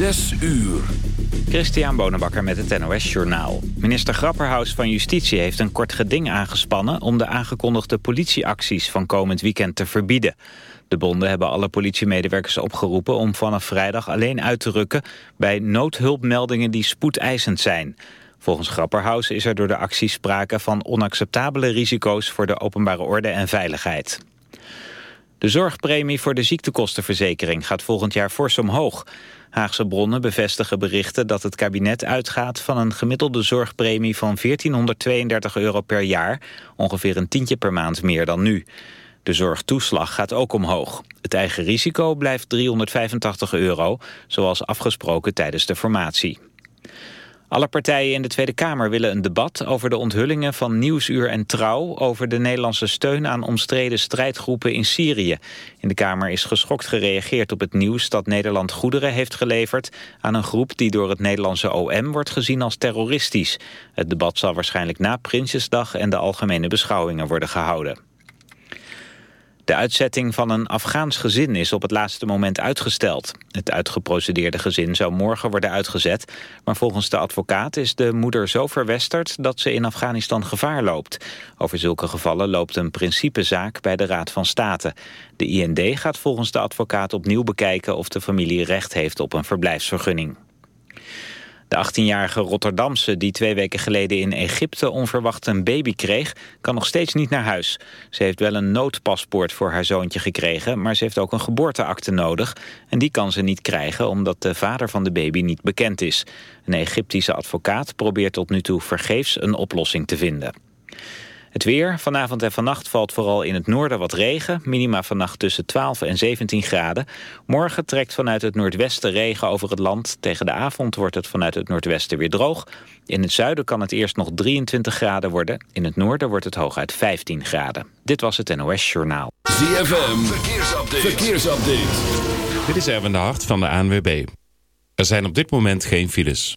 Zes uur. Christian Bonenbakker met het NOS Journaal. Minister Grapperhaus van Justitie heeft een kort geding aangespannen... om de aangekondigde politieacties van komend weekend te verbieden. De bonden hebben alle politiemedewerkers opgeroepen... om vanaf vrijdag alleen uit te rukken bij noodhulpmeldingen die spoedeisend zijn. Volgens Grapperhaus is er door de acties sprake van onacceptabele risico's... voor de openbare orde en veiligheid. De zorgpremie voor de ziektekostenverzekering gaat volgend jaar fors omhoog. Haagse bronnen bevestigen berichten dat het kabinet uitgaat van een gemiddelde zorgpremie van 1432 euro per jaar, ongeveer een tientje per maand meer dan nu. De zorgtoeslag gaat ook omhoog. Het eigen risico blijft 385 euro, zoals afgesproken tijdens de formatie. Alle partijen in de Tweede Kamer willen een debat over de onthullingen van Nieuwsuur en Trouw over de Nederlandse steun aan omstreden strijdgroepen in Syrië. In de Kamer is geschokt gereageerd op het nieuws dat Nederland goederen heeft geleverd aan een groep die door het Nederlandse OM wordt gezien als terroristisch. Het debat zal waarschijnlijk na Prinsjesdag en de algemene beschouwingen worden gehouden. De uitzetting van een Afghaans gezin is op het laatste moment uitgesteld. Het uitgeprocedeerde gezin zou morgen worden uitgezet... maar volgens de advocaat is de moeder zo verwesterd... dat ze in Afghanistan gevaar loopt. Over zulke gevallen loopt een principezaak bij de Raad van State. De IND gaat volgens de advocaat opnieuw bekijken... of de familie recht heeft op een verblijfsvergunning. De 18-jarige Rotterdamse die twee weken geleden in Egypte onverwacht een baby kreeg, kan nog steeds niet naar huis. Ze heeft wel een noodpaspoort voor haar zoontje gekregen, maar ze heeft ook een geboorteakte nodig. En die kan ze niet krijgen omdat de vader van de baby niet bekend is. Een Egyptische advocaat probeert tot nu toe vergeefs een oplossing te vinden. Het weer. Vanavond en vannacht valt vooral in het noorden wat regen. Minima vannacht tussen 12 en 17 graden. Morgen trekt vanuit het noordwesten regen over het land. Tegen de avond wordt het vanuit het noordwesten weer droog. In het zuiden kan het eerst nog 23 graden worden. In het noorden wordt het hooguit 15 graden. Dit was het NOS Journaal. ZFM. Verkeersupdate. Verkeersupdate. Dit is Erwin de Hart van de ANWB. Er zijn op dit moment geen files.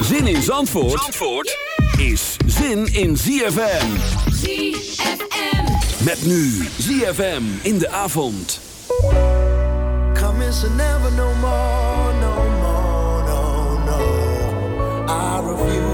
Zin in Zandvoort, Zandvoort is zin in ZFM. ZFM. Met nu ZFM in de avond. Come is never no more, no more, no, no. I refuse,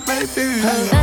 baby. Hello.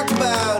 talk about.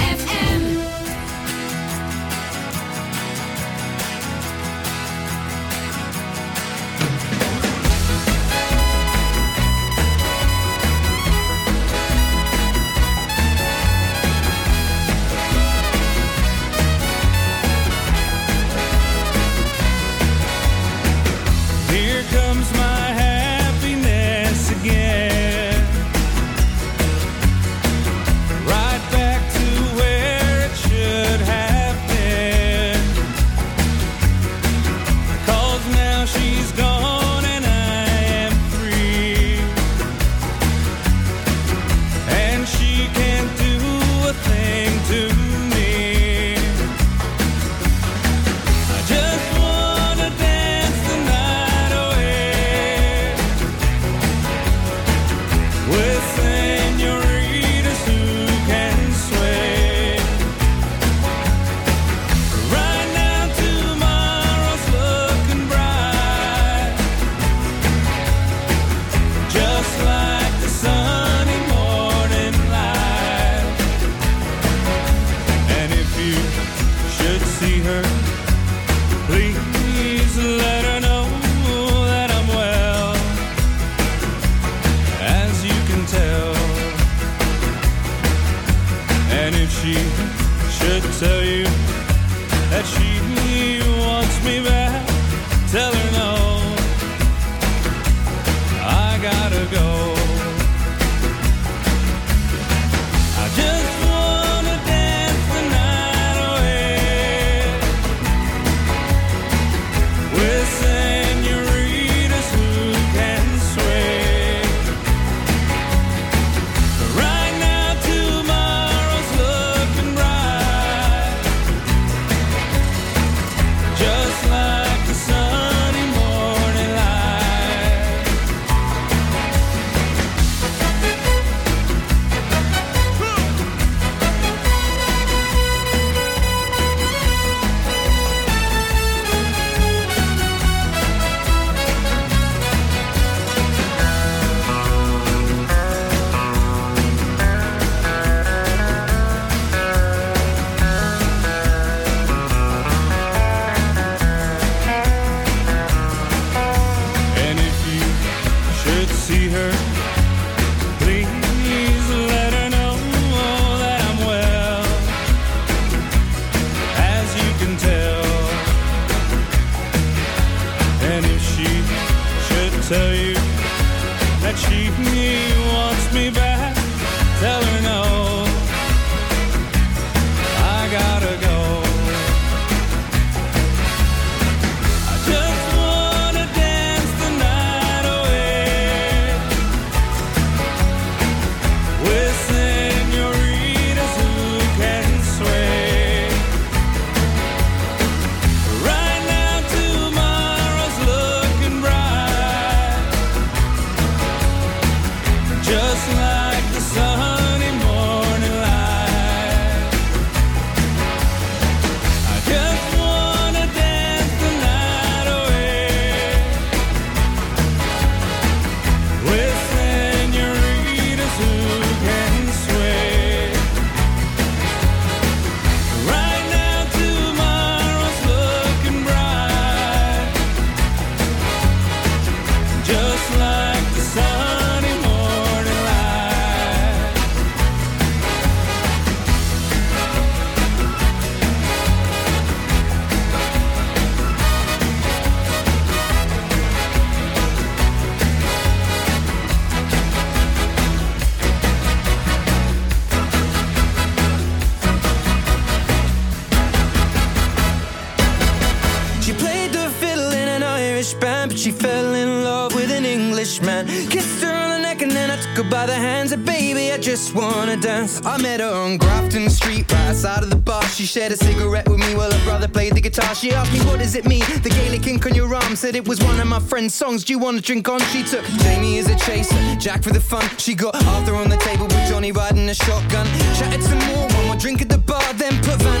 By the hands. And baby, I just wanna dance. I met her on Grafton Street, right outside of the bar. She shared a cigarette with me while her brother played the guitar. She asked me, What does it mean? The Gaelic ink on your arm said it was one of my friend's songs. Do you wanna drink on? She took Jamie as a chaser, Jack for the fun. She got Arthur on the table with Johnny riding a shotgun. Chatted some more, one more drink at the bar, then put Van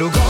little Galway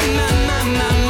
My, my, my, my,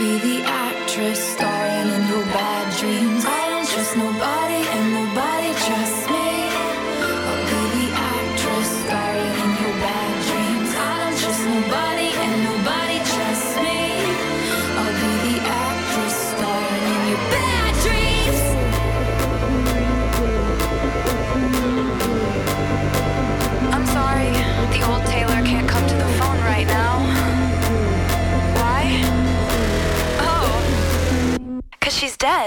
Be the actress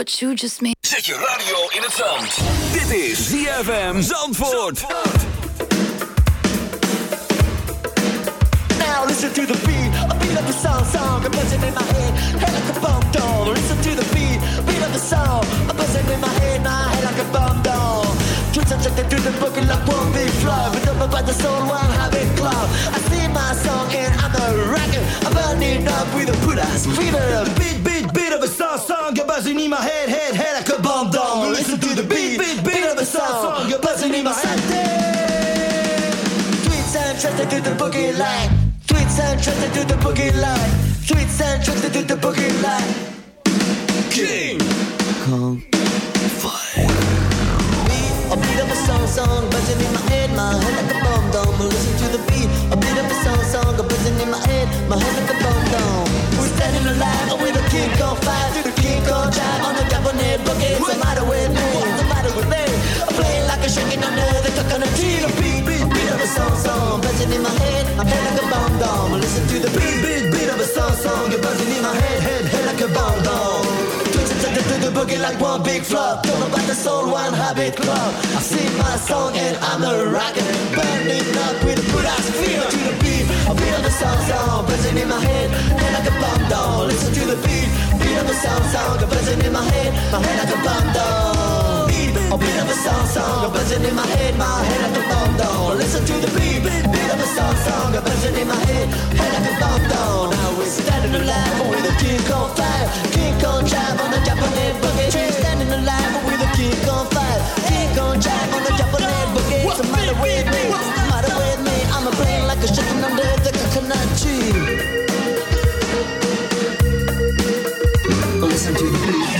what you just made. Zet je radio in het zand. Dit is ZFM Zandvoort. Now listen to the beat, a beat of the song, song, a buzzing in my head, head like a bomb doll. Listen to the beat, beat of the song, a buzzing in my head, my head like a bomb doll. Twitch attracted to the boogie like one big flow, but up by the soul, one habit club. I sing my song and I'm a rocker, I'm burning up with a put ass fever. Beat, beat, beat of a song, song, a buzzing in my head, head, head like a bomb doll. Listen to the beat, beat, beat of a song, song, a buzzing in my head. Tweets and trusted to the boogie line. Tweets and trusted to the boogie line. Tweets and trusted to the boogie line. King Kong A beat of a song, song, buzzing in my head, my head like a bomb dome. Listen to the beat, a beat of a song, song, buzzing in my head, my head like a bomb five, the the matter with me? Matter with me? I'm playing like a shaking the beat, beat, beat of a song, song, buzzing in my head, head like a bomb to the beat, beat, beat of a song, song, you're buzzing in my head, head, head like a bomb to the, boogie like one big flop. Don't about the soul, one habit club. I sing my song and I'm a rocker. Burning up with a good ass feel to the beat. Beat of the song, song, buzzing in my head, head like a bomb down. Listen to the beat, beat of the song, song, a buzzing in my head, my head like a bomb down. Beat, a beat of a song, song, a buzzing in my head, my head like a bomb down. Listen to the beat, beat of a song, song, a buzzing in my head, head like a bomb down. Now we're standing alive with a King Kong fire, King Kong drive on the Japanese boogie. We're standing alive with a King Kong fire, King Kong drive on the Japanese boogie. What's the matter with me? What's the matter with me? I'm a brain like a chicken under the coconut tree. Listen to the beat.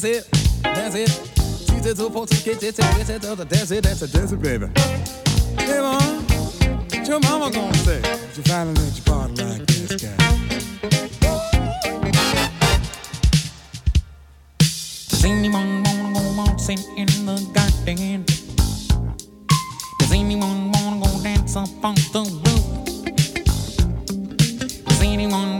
That's it, that's it. Tuesday to folks get it, get it, other. That's it, that's a that's baby. Hey, mom, what your mama gonna say? She finally let you party like this guy. Does anyone wanna go waltzing in the garden? Does anyone wanna go dance up on the roof? Does anyone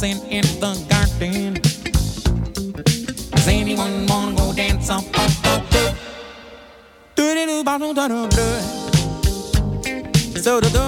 dancing in the garden. Does anyone wanna go dance up on the roof? Do do do bottle da da da. So da da.